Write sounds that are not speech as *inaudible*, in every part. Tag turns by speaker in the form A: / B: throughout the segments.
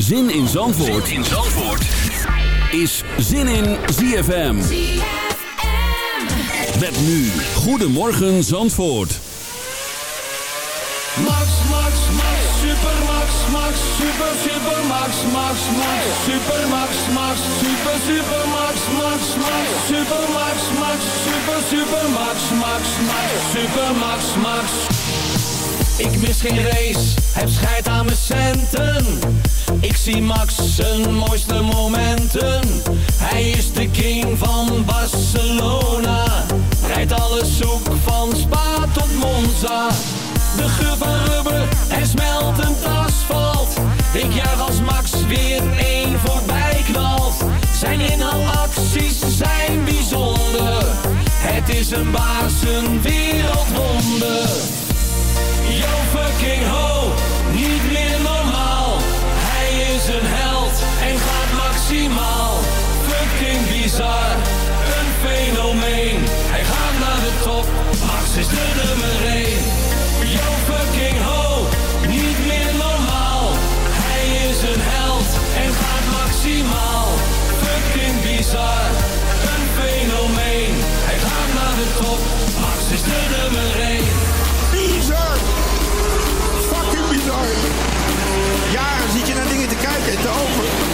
A: Zin in Zandvoort,
B: in Zandvoort.
A: is Zin in ZFM. Met nu, Goedemorgen Zandvoort.
C: Max, Max, Max, super Max, Max, super, super Max, Max, Max, super Max, Max, super, super Max, Max, Max, super Max, Max, super, super Max, Max, Max, super Max, Max. Ik mis geen race, heb scheid aan mijn centen. Ik zie Max zijn mooiste momenten. Hij is de king van Barcelona. Rijdt alles zoek van Spa tot Monza. De geur en smeltend asfalt. Ik juich als Max weer één voorbij knalt. Zijn inhaalacties zijn bijzonder. Het is een baas, een wereldwonder. Yo fucking ho, niet meer normaal. Hij is een held en gaat maximaal. Fucking bizar, een fenomeen. Hij gaat naar de top, Max is de nummer 1. Yo fucking ho, niet meer normaal. Hij is een held en gaat maximaal. Fucking bizar, een fenomeen. Hij gaat naar de top, Max is de nummer 1.
D: Dingen te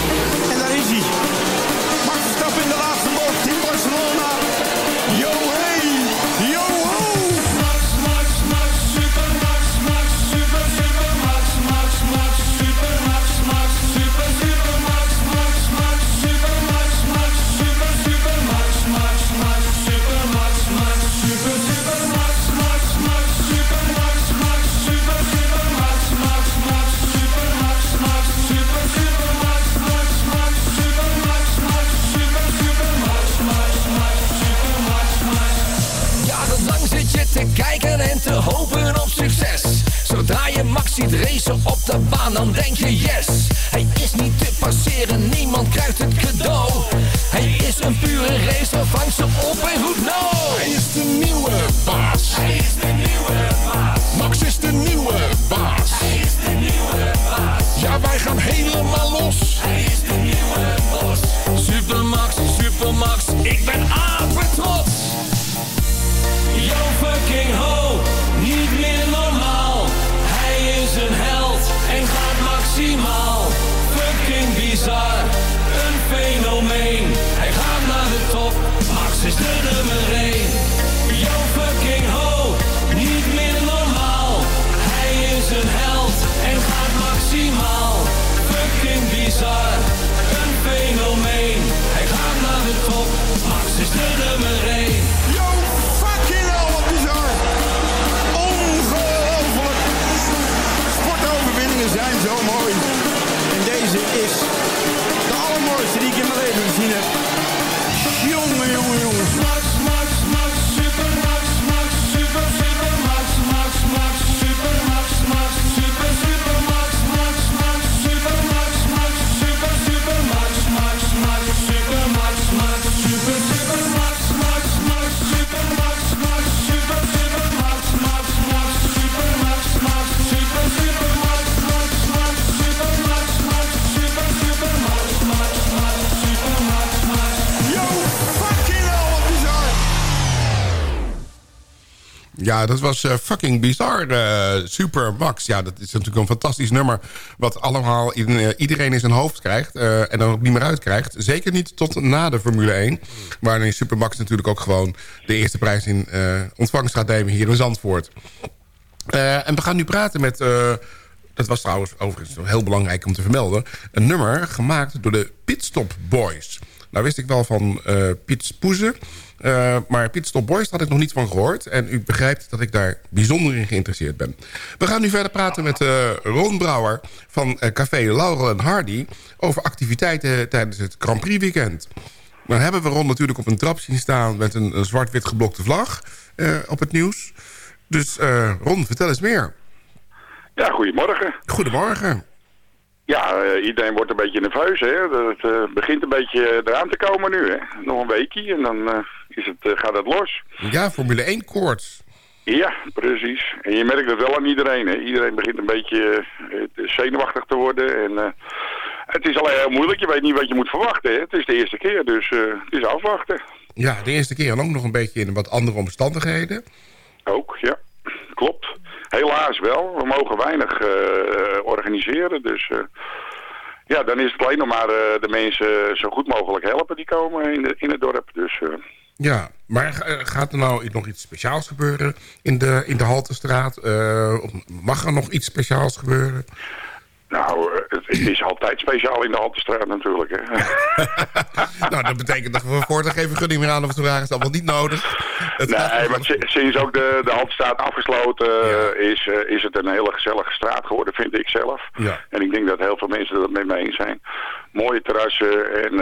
E: Ja, dat was eh, fucking bizar. eh, Super Max. Ja, dat is natuurlijk een fantastisch nummer. Wat allemaal eh, iedereen in zijn hoofd krijgt. en dan ook niet meer uitkrijgt. Zeker niet tot na de Formule 1. Waarin Super Max natuurlijk ook gewoon de eerste prijs in ontvangst gaat nemen hier in Zandvoort. En we gaan nu praten met... dat was trouwens overigens heel belangrijk om te vermelden. Een nummer gemaakt door de Pitstop Boys. Nou wist ik wel van Piet Spoezen. Eh, maar Pitstop Boys had ik nog niet van gehoord. En u begrijpt dat ik daar bijzonder in geïnteresseerd ben. We gaan nu verder praten met eh, Ron Brouwer van eh, Café Laurel en Hardy... over activiteiten tijdens het Grand Prix weekend. Dan hebben we Ron natuurlijk op een trap zien staan... met een, zwart-wit geblokte vlag op het nieuws. Dus Ron, vertel eens meer.
F: Ja, goedemorgen.
E: Goedemorgen.
F: Ja, iedereen wordt een beetje nerveus, hè. Het begint een beetje eraan te komen nu, hè. Nog een weekje en dan is het, eh, gaat het los.
E: Ja, Formule 1 koorts.
F: Ja, precies. En je merkt het wel aan iedereen, hè. Iedereen begint een beetje eh, zenuwachtig te worden en... eh, het is alleen heel moeilijk. Je weet niet wat je moet verwachten. Hè? Het is de eerste keer, dus eh, het is afwachten.
E: Ja, de eerste keer en ook nog een beetje in wat andere omstandigheden.
F: Ook, ja. Klopt. Helaas wel. We mogen weinig eh, organiseren, dus... eh, ja, dan is het alleen nog maar eh, de mensen zo goed mogelijk helpen die komen in, de, in het dorp. Dus eh,
E: Ja, maar eh, gaat er nou nog iets speciaals gebeuren in de, in de Haltestraat? Of mag er nog iets speciaals gebeuren?
F: nou, eh, het, het is altijd speciaal in de Haltestraat natuurlijk. Hè. *laughs*
E: nou, dat betekent dat we voortaan geen vergunning meer aan of te vragen. is allemaal niet nodig. Het
F: Nee, maar si- sinds ook de, de Haltestraat afgesloten is, is het een hele gezellige straat geworden, vind ik zelf.
E: Ja.
F: En ik denk dat heel veel mensen dat met me eens zijn. Mooie terrassen en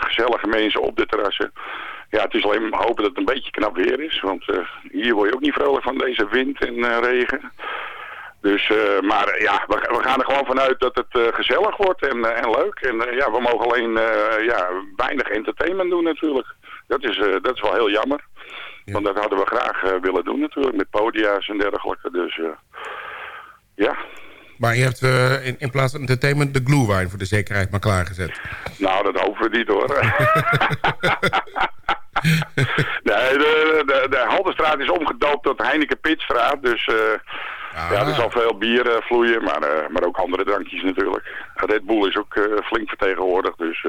F: gezellige mensen op de terrassen. Ja, het is alleen maar hopen dat het een beetje knap weer is. Want eh, hier word je ook niet vrolijk van deze wind en eh, regen. Dus, eh, maar ja, we, we gaan er gewoon vanuit dat het gezellig wordt en, en leuk. En ja, we mogen alleen ja, weinig entertainment doen natuurlijk. Dat is, dat is wel heel jammer. Want dat hadden we graag willen doen natuurlijk, met podia's en dergelijke. Dus ja,
E: Maar je hebt eh, in, in plaats van entertainment de glühwein voor de zekerheid maar klaargezet.
F: nou dat hopen we niet hoor. *laughs* nee, de, de, de Haldenstraat is omgedoopt tot Heineken Pitstraat. Dus eh,
E: Ah.
F: ja, er zal veel bier eh, vloeien, maar, maar ook andere drankjes natuurlijk. Red Bull is ook flink vertegenwoordigd, dus...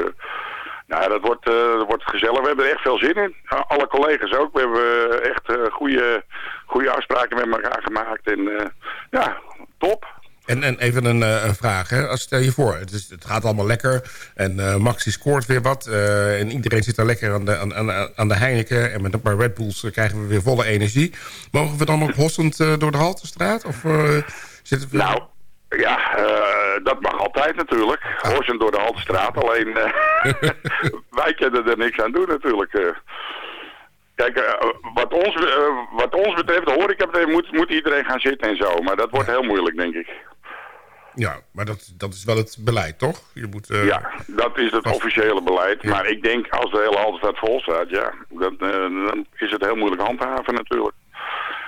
F: nou, dat wordt, dat wordt gezellig. We hebben er echt veel zin in. Alle collega's ook. We hebben echt goede, goede afspraken met elkaar gemaakt. En eh, ja, top.
E: En, en even een, eh, een vraag. Hè. Als stel je voor, het, is, het gaat allemaal lekker. En eh Maxi scoort weer wat. eh, en iedereen zit daar lekker aan de, aan, aan, aan de Heineken. En met een paar Red Bulls krijgen we weer volle energie. Mogen we dan ook hossend door de Haltestraat? Of zitten we...
F: Nou, ja, dat mag altijd natuurlijk. Horsend door de Haltestraat. Alleen, *laughs* wij kunnen er niks aan doen natuurlijk. eh. Kijk, wat, ons, wat ons betreft, de horeca betreft, moet, moet iedereen gaan zitten en zo. Maar dat wordt heel moeilijk, denk ik.
E: Ja, maar dat, dat is wel het beleid, toch? Je moet, eh,
F: Ja, dat is het officiële beleid. Maar ik denk, als de hele Haltestraat vol staat, ja, dan, eh, dan is het heel moeilijk handhaven natuurlijk.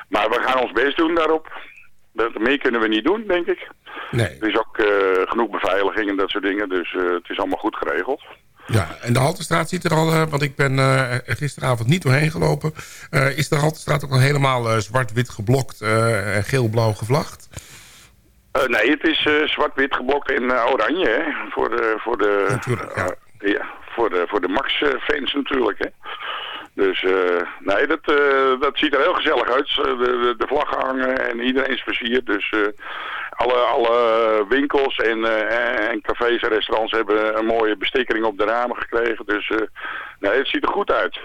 F: Maar we gaan ons best doen daarop. Dat, meer kunnen we niet doen, denk ik.
E: Nee.
F: Er is ook eh, genoeg beveiliging en dat soort dingen, dus het is allemaal goed geregeld.
E: Ja, en de Haltestraat ziet er al, want ik ben er gisteravond niet doorheen gelopen. is de Haltestraat ook al helemaal zwart-wit geblokt en geel-blauw gevlacht?
F: Eh, nee, het is eh, zwart-wit geblokt in eh, oranje, hè, voor de, voor de,
E: Natuurlijk, ja.
F: ja, voor de, voor de Max-fans natuurlijk, hè. Dus nee, dat, dat ziet er heel gezellig uit. De, de, de vlaggen hangen en iedereen is versierd. Dus alle, alle winkels en, en cafés en restaurants hebben een mooie bestikkering op de ramen gekregen. Dus nee, het ziet er goed uit.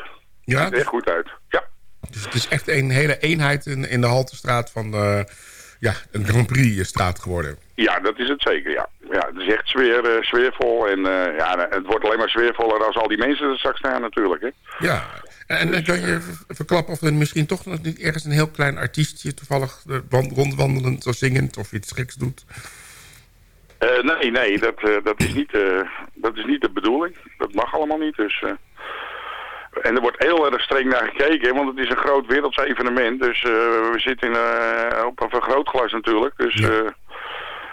E: Ja,
F: Het ziet er echt goed uit. Ja.
E: dus het is echt een hele eenheid in, in de Haltestraat van eh, ja, een Grand Prix straat geworden.
F: Ja, dat is het zeker, ja. Ja, het is echt sfeer, eh, sfeervol en eh, ja, het wordt alleen maar sfeervoller als al die mensen er straks staan natuurlijk, hè.
E: Ja, en, en kan je verklappen of er misschien toch nog niet ergens een heel klein artiestje toevallig eh, wan- rondwandelend of zingend of iets geks doet?
F: Eh, nee, nee, dat, eh, dat, is niet, eh, dat is niet de bedoeling. Dat mag allemaal niet, dus... En er wordt heel erg streng naar gekeken, want het is een groot werelds evenement. Dus eh, we zitten in, eh, op een vergrootglas natuurlijk, dus...
E: Ja.
F: eh,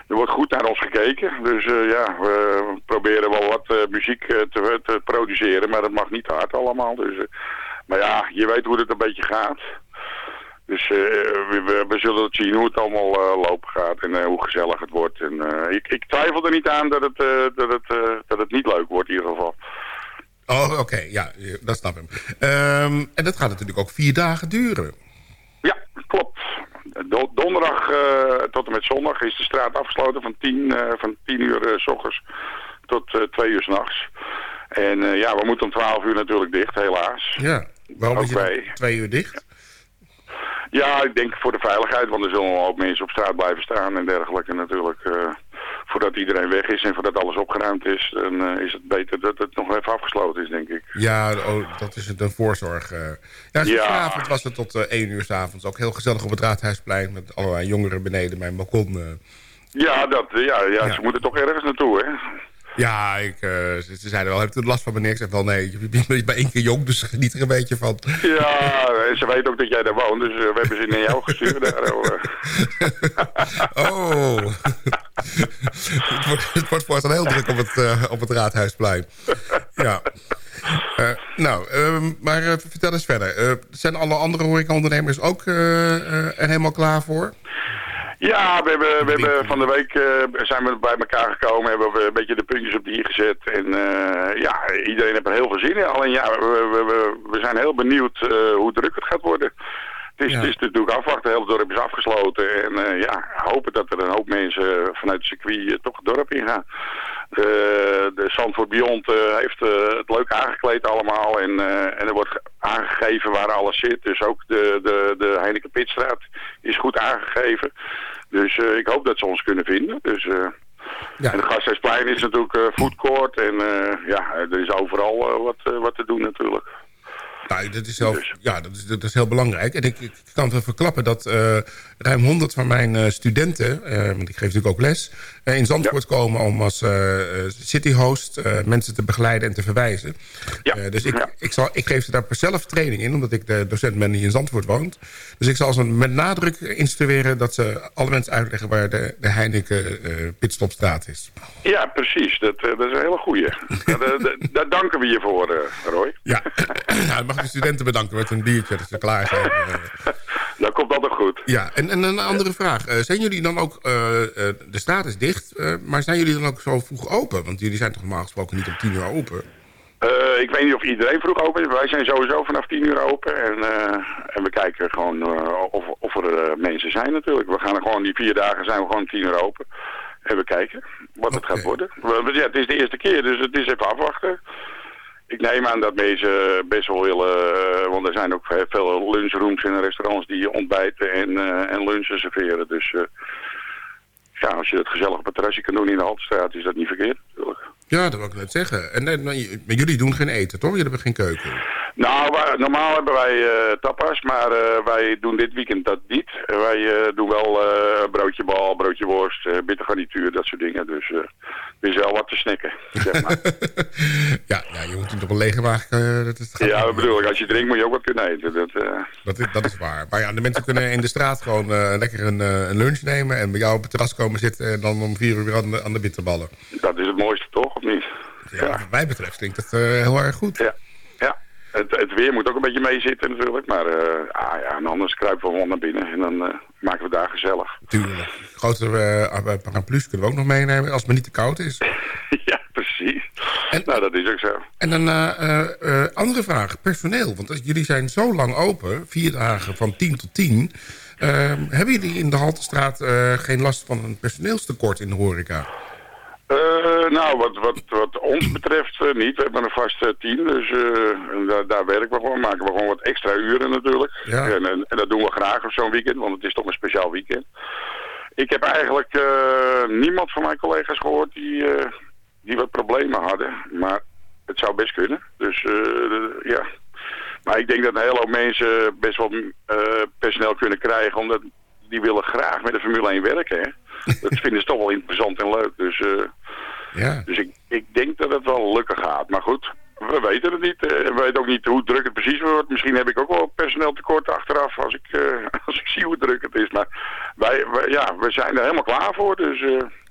F: er wordt goed naar ons gekeken. Dus ja, we proberen wel wat muziek te, te produceren, maar dat mag niet hard allemaal. Dus, maar ja, je weet hoe het een beetje gaat. Dus we, we, we zullen het zien hoe het allemaal lopen gaat en hoe gezellig het wordt. En, ik, ik twijfel er niet aan dat het, dat, het, dat het niet leuk wordt in ieder geval.
E: Oh, oké, ja, dat snap ik. Ehm, en dat gaat natuurlijk ook vier dagen duren.
F: Ja, klopt. Do- donderdag eh, tot en met zondag is de straat afgesloten van 10, eh, van 10 uur eh, s ochtends tot 2 uur s'nachts. En ja, we moeten om 12 uur natuurlijk dicht, helaas.
E: Ja, waarom is het twee uur dicht?
F: Ja, ik denk voor de veiligheid, want er zullen een hoop mensen op straat blijven staan en dergelijke natuurlijk. Eh, voordat iedereen weg is en voordat alles opgeruimd is, dan eh, is het beter dat het nog even afgesloten is, denk ik.
E: Ja, oh, dat is het, een voorzorg. eh. Ja, gisteravond was het tot eh, één uur s'avonds. Ook heel gezellig op het Raadhuisplein... met allerlei jongeren beneden mijn balkon. eh.
F: Ja, dat, ja, ja,
E: Ja.
F: ze moeten toch ergens naartoe, hè?
E: Ja, ik, eh, ze, ze zeiden wel, heb je last van meneer? Ik wel, nee, je bent- bent één keer jong, dus geniet er een beetje van.
F: Ja, en ze weten ook dat jij daar woont, dus eh, we hebben ze naar jou gestuurd. Daar, *laughs* oh, eh. *laughs*
E: Het, wordt, het wordt voortaan heel druk op het, uh, op het Raadhuisplein. Ja. Nou, uh, maar vertel eens verder. zijn alle andere horecaondernemers ook er helemaal klaar voor?
F: Ja, we hebben, we hebben van de week zijn we bij elkaar gekomen, hebben we een beetje de puntjes op die i gezet. En ja, iedereen heeft er heel veel zin in. Alleen ja, we, we, we zijn heel benieuwd hoe druk het gaat worden. Het is, het is natuurlijk afwachten, het hele dorp is afgesloten. En ja, hopen dat er een hoop mensen vanuit het circuit toch het dorp ingaan. De, de Zandvoort Beyond heeft het leuk aangekleed allemaal. En, en er wordt aangegeven waar alles zit. Dus ook de, de, de Heineken Pitstraat is goed aangegeven. Dus ik hoop dat ze ons kunnen vinden. Dus... Ja. En de Gasthuisplein is natuurlijk uh, foodcourt en ja, er is overal wat, wat te doen natuurlijk.
E: Nou, dat is, zelf, dus- ja, dat is, dat is heel belangrijk. En ik, ik kan wel verklappen dat uh, ruim 100 van mijn uh, studenten... Uh, want ik geef natuurlijk ook les... in Zandvoort ja. komen om als cityhost mensen te begeleiden en te verwijzen. Ja. dus ik, ik, zal, ik geef ze daar zelf training in... omdat ik de docent ben die in Zandvoort woont. Dus ik zal ze met nadruk instrueren... dat ze alle mensen uitleggen waar de, de Heineken Pitstopstraat is.
F: Ja, precies. Dat, dat is een hele goeie. *laughs* daar, daar danken we je voor, Roy.
E: Ja, *clears throat* nou, mag de studenten bedanken een biertje dat ze klaar zijn. *laughs*
F: dat komt altijd goed.
E: Ja, en, en een andere vraag. Uh, zijn jullie dan ook, uh, de straat is dicht, maar zijn jullie dan ook zo vroeg open? Want jullie zijn toch normaal gesproken niet om tien uur open?
F: ik weet niet of iedereen vroeg open is. Wij zijn sowieso vanaf tien uur open. En, en we kijken gewoon of, of er mensen zijn natuurlijk. We gaan er gewoon die vier dagen zijn we gewoon tien uur open. En we kijken wat het gaat worden. Ja, het is de eerste keer, dus het is even afwachten. Ik neem aan dat mensen best wel willen, uh, want er zijn ook veel lunchrooms en restaurants die ontbijten en, uh, en lunchen serveren. Dus uh, ja, als je het gezellig op terrasje kan doen in de Haltestraat, is dat niet verkeerd natuurlijk.
E: Ja, dat wil ik net zeggen. En, en, maar jullie doen geen eten, toch? Jullie hebben geen keuken?
F: Nou, normaal hebben wij uh, tapas, maar uh, wij doen dit weekend dat niet. Wij uh, doen wel broodje bal, broodje worst, bittergarnituur, dat soort dingen. Dus er is wel wat te snikken, zeg maar. *laughs*
E: ja, ja, je moet natuurlijk op een lege wagen... dat
F: is ja, dat bedoel ik. Als je drinkt moet je ook wat kunnen eten. Dat,
E: dat, is, dat is waar. Maar ja, de mensen kunnen in de straat gewoon lekker een, een, lunch nemen... en bij jou op het terras komen zitten en dan om vier uur weer aan de, aan de bitterballen.
F: Dat is het mooiste?
E: Ja, Wat mij betreft klinkt het heel erg goed.
F: Ja. Het, het, weer moet ook een beetje meezitten natuurlijk. Maar uh, ah, ja, en anders kruipen we gewoon naar binnen. En dan uh, maken we daar gezellig.
E: Tuurlijk. Grotere paraplu's kunnen we ook nog meenemen als het maar niet te koud is. *laughs*
F: ja, precies. En, nou, dat is ook zo.
E: En een andere vraag. Personeel. Want jullie zijn zo lang open. Vier dagen van 10 tot 10. hebben jullie in de Haltestraat geen last van een personeelstekort in de horeca?
F: Uh, nou, wat, wat, wat ons betreft uh, niet. We hebben een vast team, dus uh, daar, daar werken we gewoon. Maken we gewoon wat extra uren natuurlijk. Ja. En, en, en, dat doen we graag op zo'n weekend, want het is toch een speciaal weekend. Ik heb eigenlijk niemand van mijn collega's gehoord die, die wat problemen hadden. Maar het zou best kunnen. Dus ja. Maar ik denk dat een hele hoop mensen best wel personeel kunnen krijgen, omdat die willen graag met de Formule 1 werken. Hè? *laughs* dat vinden ze toch wel interessant en leuk. Dus, ja. dus ik, ik denk dat het wel lukken gaat. Maar goed, we weten het niet. Uh, we weten ook niet hoe druk het precies wordt. Misschien heb ik ook wel personeel tekort achteraf als ik, uh, *laughs* als ik zie hoe druk het is. Maar wij, wij, ja, we zijn er helemaal klaar voor. Dus,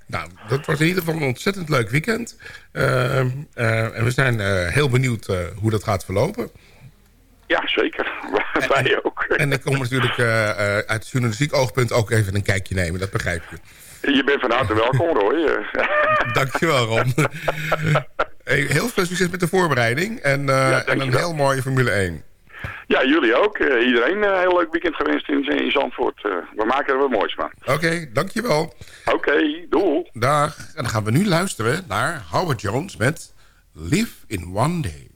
E: nou, dat wordt in ieder geval een ontzettend leuk weekend. en we zijn heel benieuwd hoe dat gaat verlopen.
F: Ja, zeker. *laughs* Wij ook.
E: En ik kom natuurlijk uit journalistiek oogpunt ook even een kijkje nemen. Dat begrijp je.
F: Je bent van harte welkom, Roy. *laughs*
E: Dankjewel, Ron. Hey, heel veel succes met de voorbereiding. En, uh, en een heel mooie Formule 1.
F: Ja, jullie ook. Uh, iedereen een heel leuk weekend gewenst in, in Zandvoort. Uh, we maken er wat moois van.
E: Oké, okay, dankjewel.
F: Oké, okay, doei.
E: Dag. En dan gaan we nu luisteren naar Howard Jones met Live in One Day.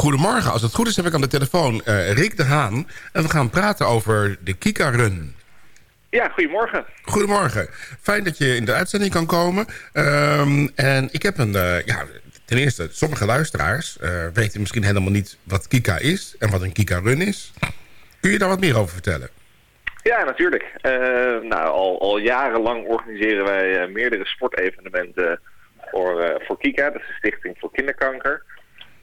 E: Goedemorgen, als het goed is heb ik aan de telefoon eh, Rick de Haan. En we gaan praten over de Kika Run.
B: Ja, goedemorgen.
E: Goedemorgen. Fijn dat je in de uitzending kan komen. Ehm, en ik heb een... eh, ja, ten eerste, sommige luisteraars eh, weten misschien helemaal niet wat Kika is... en wat een Kika Run is. Kun je daar wat meer over vertellen?
B: Ja, natuurlijk. Eh, nou, al, al jarenlang organiseren wij meerdere sportevenementen voor, voor KIKA, dat is de Stichting voor Kinderkanker.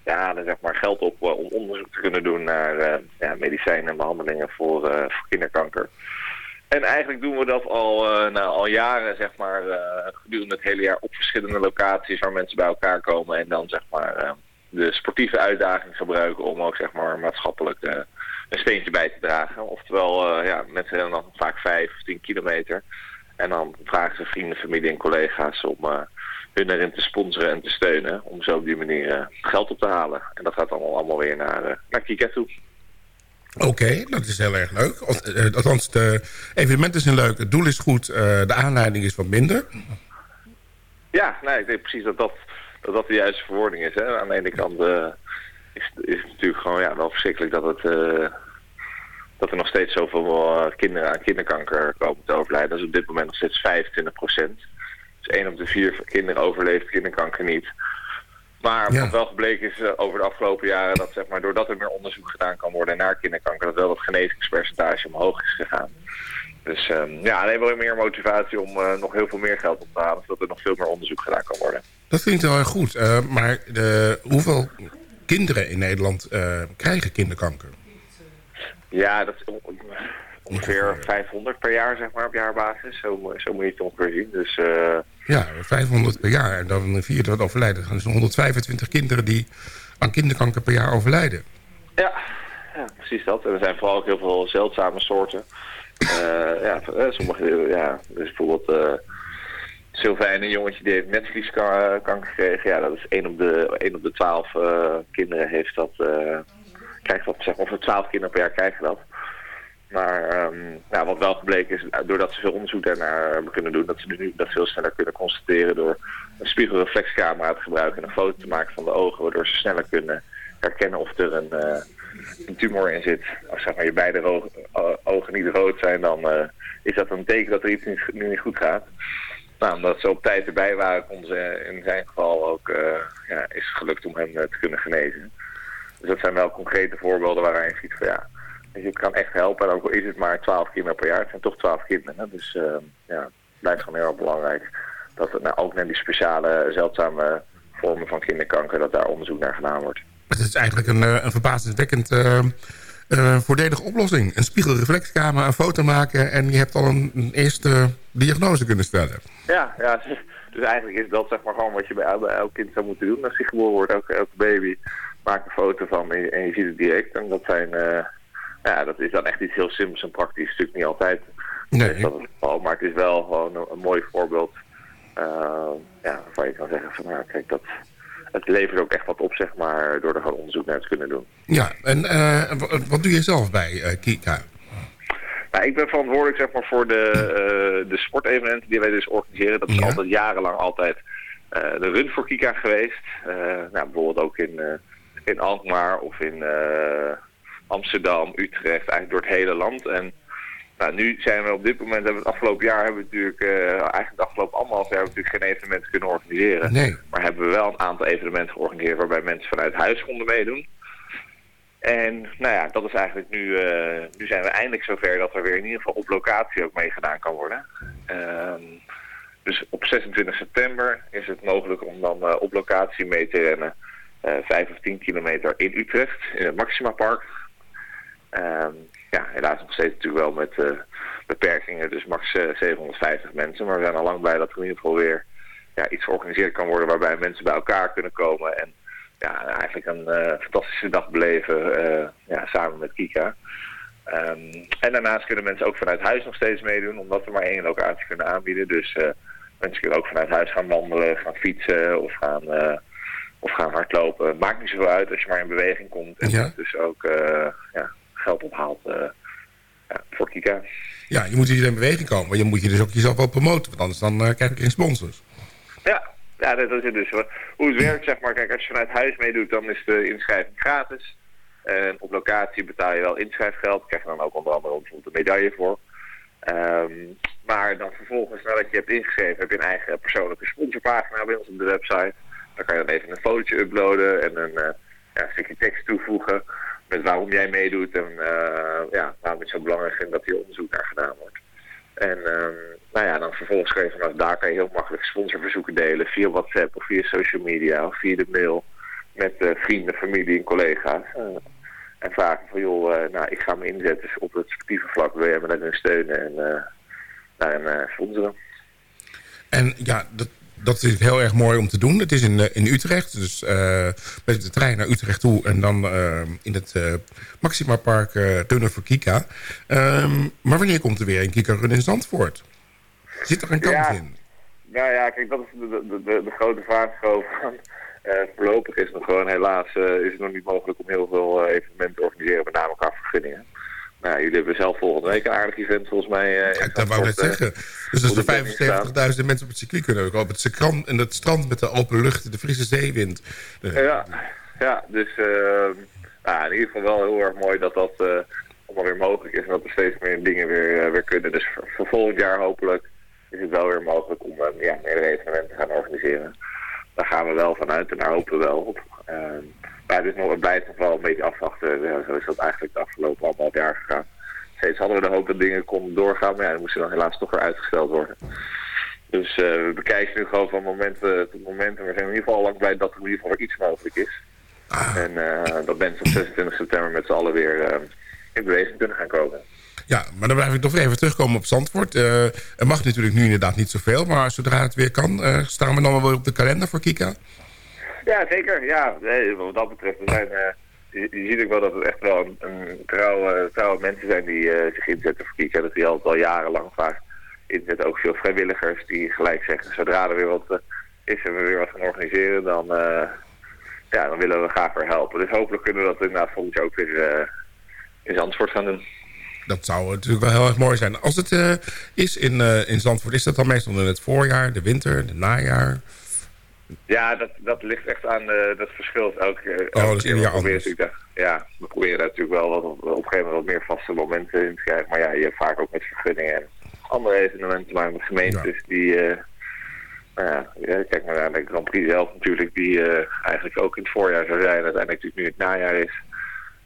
B: Ja, zeg maar geld op eh, om onderzoek te kunnen doen naar eh, ja, medicijnen en behandelingen voor, eh, voor kinderkanker. En eigenlijk doen we dat al, nou, al jaren, zeg maar, gedurende het hele jaar op verschillende locaties waar mensen bij elkaar komen en dan zeg maar de sportieve uitdaging gebruiken om ook zeg maar maatschappelijk een steentje bij te dragen. Oftewel, ja, mensen rennen dan vaak vijf of tien kilometer. En dan vragen ze vrienden, familie en collega's om hun erin te sponsoren en te steunen. Om zo op die manier eh, geld op te halen. En dat gaat allemaal, allemaal weer naar, eh naar Kika toe.
E: Oké, dat is heel erg leuk. Eh, Althans, de evenementen zijn leuk, het doel is goed, de aanleiding is wat minder.
B: Ja, nee, ik denk precies dat dat, dat, dat de juiste verwoording is. Hè. Aan de ene kant is, is het natuurlijk gewoon ja, wel verschrikkelijk dat, het, dat er nog steeds zoveel kinderen aan kinderkanker komen te overlijden. Dat is op dit moment nog steeds 25 procent. Dus één op de vier kinderen overleeft kinderkanker niet. Maar
E: Ja.
B: wat wel gebleken is eh, over de afgelopen jaren dat zeg maar, doordat er meer onderzoek gedaan kan worden naar kinderkanker, dat wel het genezingspercentage omhoog is gegaan. Dus ehm, ja, dan hebben we meer motivatie om eh, nog heel veel meer geld op te halen, zodat er nog veel meer onderzoek gedaan kan worden.
E: Dat klinkt heel erg goed. eh, maar de, hoeveel kinderen in Nederland krijgen kinderkanker?
B: Ja, dat is on- ongeveer 500 per jaar, zeg maar, op jaarbasis. Zo, zo moet je het ongeveer zien. Dus
E: Ja, 500 per jaar. En dan vier dat overlijden. Dan zijn 125 kinderen die aan kinderkanker per jaar overlijden.
B: ja, ja, precies dat. En er zijn vooral ook heel veel zeldzame soorten. Eh, ja, eh, sommige, ja, dus bijvoorbeeld eh Sylvijn, een jongetje die heeft netvlieskanker gekregen. Ja, dat is 1 op de, 1 op de 12 eh, kinderen heeft dat, krijgt dat, zeg maar, of 12 kinderen per jaar krijgen dat. Maar ehm, nou, wat wel gebleken is, eh, doordat ze veel onderzoek daarnaar hebben kunnen doen, dat ze nu dat veel sneller kunnen constateren door een spiegelreflexcamera te gebruiken en een foto te maken van de ogen, waardoor ze sneller kunnen herkennen of er een, eh, een tumor in zit. Als zeg maar, je beide ogen niet rood zijn, dan eh, is dat een teken dat er iets niet, nu niet goed gaat. Nou, omdat ze op tijd erbij waren, konden ze in zijn geval ook, eh, ja, is gelukt om hem eh, te kunnen genezen. Dus dat zijn wel concrete voorbeelden waarin je ziet van ja, weet je, kan echt helpen. En ook al is het maar 12 kinderen per jaar, het zijn toch 12 kinderen. Dus eh, ja, het blijft gewoon heel erg belangrijk dat het nou, ook naar die speciale, zeldzame vormen van kinderkanker, dat daar onderzoek naar gedaan wordt.
E: Het is eigenlijk een, eh, een verbazingwekkend eh, voordelige oplossing. Een spiegelreflexcamera, een foto maken... en je hebt al een, een eerste diagnose kunnen stellen.
B: Ja, ja, dus- *laughs* dus eigenlijk is dat zeg maar gewoon wat je bij, el- bij elk kind zou moeten doen als hij geboren wordt. Elke, elke baby maakt een foto van en je, en je ziet het direct. En dat zijn, ja, dat is dan echt iets heel simpels en praktisch. Natuurlijk niet altijd.
E: Nee.
B: is dat het geval, maar het is wel gewoon een, een mooi voorbeeld. eh, ja, waarvan je kan zeggen van nou kijk, dat, het levert ook echt wat op zeg maar door er gewoon onderzoek naar te kunnen doen.
E: Ja, en eh, wa- wat doe je zelf bij eh, Kika?
B: Nou, ik ben verantwoordelijk zeg maar, voor de, uh, de sportevenementen die wij dus organiseren. Dat is
E: Ja.
B: altijd jarenlang altijd de run voor Kika geweest. Nou, bijvoorbeeld ook in, in Alkmaar of in Amsterdam, Utrecht, eigenlijk door het hele land. En nou, nu zijn we op dit moment, hebben we het afgelopen jaar, hebben we natuurlijk, eh, eigenlijk het afgelopen anderhalf jaar, hebben we natuurlijk geen evenementen kunnen organiseren.
E: Nee.
B: Maar hebben we wel een aantal evenementen georganiseerd waarbij mensen vanuit huis konden meedoen. En nou ja, dat is eigenlijk nu, eh, nu zijn we eindelijk zover dat er weer in ieder geval op locatie ook meegedaan kan worden. Ehm, dus op 26 september is het mogelijk om dan eh, op locatie mee te rennen. eh 5 of 10 kilometer in Utrecht, in het Maxima Park. Ehm, ja, helaas nog steeds natuurlijk wel met eh, beperkingen, dus max eh, 750 mensen. Maar we zijn al lang blij dat er in ieder geval weer ja, iets georganiseerd kan worden waarbij mensen bij elkaar kunnen komen. En ja, eigenlijk een eh, fantastische dag beleven eh, ja, samen met Kika. Ehm, en daarnaast kunnen mensen ook vanuit huis nog steeds meedoen, omdat we maar één locatie kunnen aanbieden. Dus eh, mensen kunnen ook vanuit huis gaan wandelen, gaan fietsen of gaan, eh, of gaan hardlopen. Maakt niet zoveel uit als je maar in beweging komt en
E: Ja.
B: dus ook eh, ja, geld ophaalt eh, ja, voor Kika.
E: Ja, je moet hier in beweging komen. Maar je moet je dus ook jezelf wel promoten. Want anders dan eh, krijg je geen sponsors.
B: Ja, ja dat, is het dus. Hoe het werkt, zeg maar, kijk, als je vanuit huis meedoet, dan is de inschrijving gratis. En op locatie betaal je wel inschrijfgeld. Daar krijg je dan ook onder andere bijvoorbeeld een medaille voor. Ehm, maar dan vervolgens, nadat je hebt ingeschreven, heb je een eigen persoonlijke sponsorpagina bij ons op de website. Daar kan je dan even een fotootje uploaden en een eh, ja, een stukje tekst toevoegen met waarom jij meedoet en eh, ja, waarom het zo belangrijk vindt dat hier onderzoek naar gedaan wordt. En ehm, nou ja, dan vervolgens kan je vanaf daar kan je heel makkelijk sponsorverzoeken delen via WhatsApp of via social media of via de mail met eh, vrienden, familie en collega's. Eh, en vragen van joh, nou ik ga me inzetten op het sportieve vlak, wil jij me daarin steunen en, nou, eh, sponsoren.
E: En ja, dat, dat is heel erg mooi om te doen. Het is in, eh, in Utrecht. Dus eh, met de trein naar Utrecht toe. En dan eh, in het eh Maxima Park Tunnen voor Kika. Ehm, maar wanneer komt er weer een Kika Run in Zandvoort? Zit er een kans
B: Ja.
E: in?
B: Nou ja, kijk, dat is de, de, de, de grote vraag van... voorlopig is het nog gewoon helaas is het nog niet mogelijk om heel veel evenementen te organiseren, met name qua vergunningen. Nou, jullie hebben zelf volgende week een aardig event volgens mij. eh,
E: Ja, dat wou ik net
B: Zandvoort, eh,
E: zeggen. Dus als
B: op
E: er 75.000 mensen op het circuit kunnen komen. Het strand, en het strand met de open lucht, de frisse zeewind. De-
B: Ja, ja dus eh, nou, in ieder geval wel heel erg mooi dat dat eh, allemaal weer mogelijk is en dat er steeds meer dingen weer, eh, weer kunnen. Dus voor, voor volgend jaar hopelijk is het wel weer mogelijk om eh, ja, meerdere evenementen te gaan organiseren. Daar gaan we wel vanuit en daar hopen we wel op. Maar het, is nog, nog wel een beetje afwachten. Ja, zo is dat eigenlijk de afgelopen anderhalf jaar gegaan. Steeds hadden we de hoop dat dingen konden doorgaan, maar ja, die moesten dan helaas toch weer uitgesteld worden. Dus eh, we bekijken nu gewoon van moment eh, tot moment. En we zijn in ieder geval al lang blij dat er in ieder geval weer iets mogelijk is. En eh, dat mensen op 26 september met z'n allen weer eh, in beweging kunnen gaan komen.
E: Ja, maar dan blijf ik nog even terugkomen op Zandvoort. Eh, er mag natuurlijk nu inderdaad niet zoveel. Maar zodra het weer kan, eh, staan we dan wel weer op de kalender voor Kika.
B: Ja, zeker. Ja, wat dat betreft, we zijn, eh, je, je ziet ook wel dat het echt wel een, een trouwe, trouwe mensen zijn die eh, zich inzetten voor Kika. Dat die altijd al jarenlang vaak inzetten. Ook veel vrijwilligers die gelijk zeggen, zodra er weer wat eh, is en we weer wat gaan organiseren, dan, eh, ja, dan willen we graag weer helpen. Dus hopelijk kunnen we dat inderdaad volgend jaar ook weer eh, in Zandvoort gaan doen.
E: Dat zou natuurlijk wel heel erg mooi zijn. Als het eh, is in, eh, in Zandvoort, is dat dan meestal in het voorjaar, de winter, de najaar?
B: Ja, dat, dat ligt echt aan, eh, dat verschilt elke, elke
E: Oh, dat is
B: keer. We proberen daar- Ja, we proberen natuurlijk wel wat, op, op een gegeven moment wat meer vaste momenten in te krijgen. Maar ja, je hebt vaak ook met vergunningen en andere evenementen, maar met gemeentes die... eh, nou ja, ja, kijk maar naar de Grand Prix zelf natuurlijk, die eh, eigenlijk ook in het voorjaar zou zijn. Uiteindelijk natuurlijk nu het najaar is.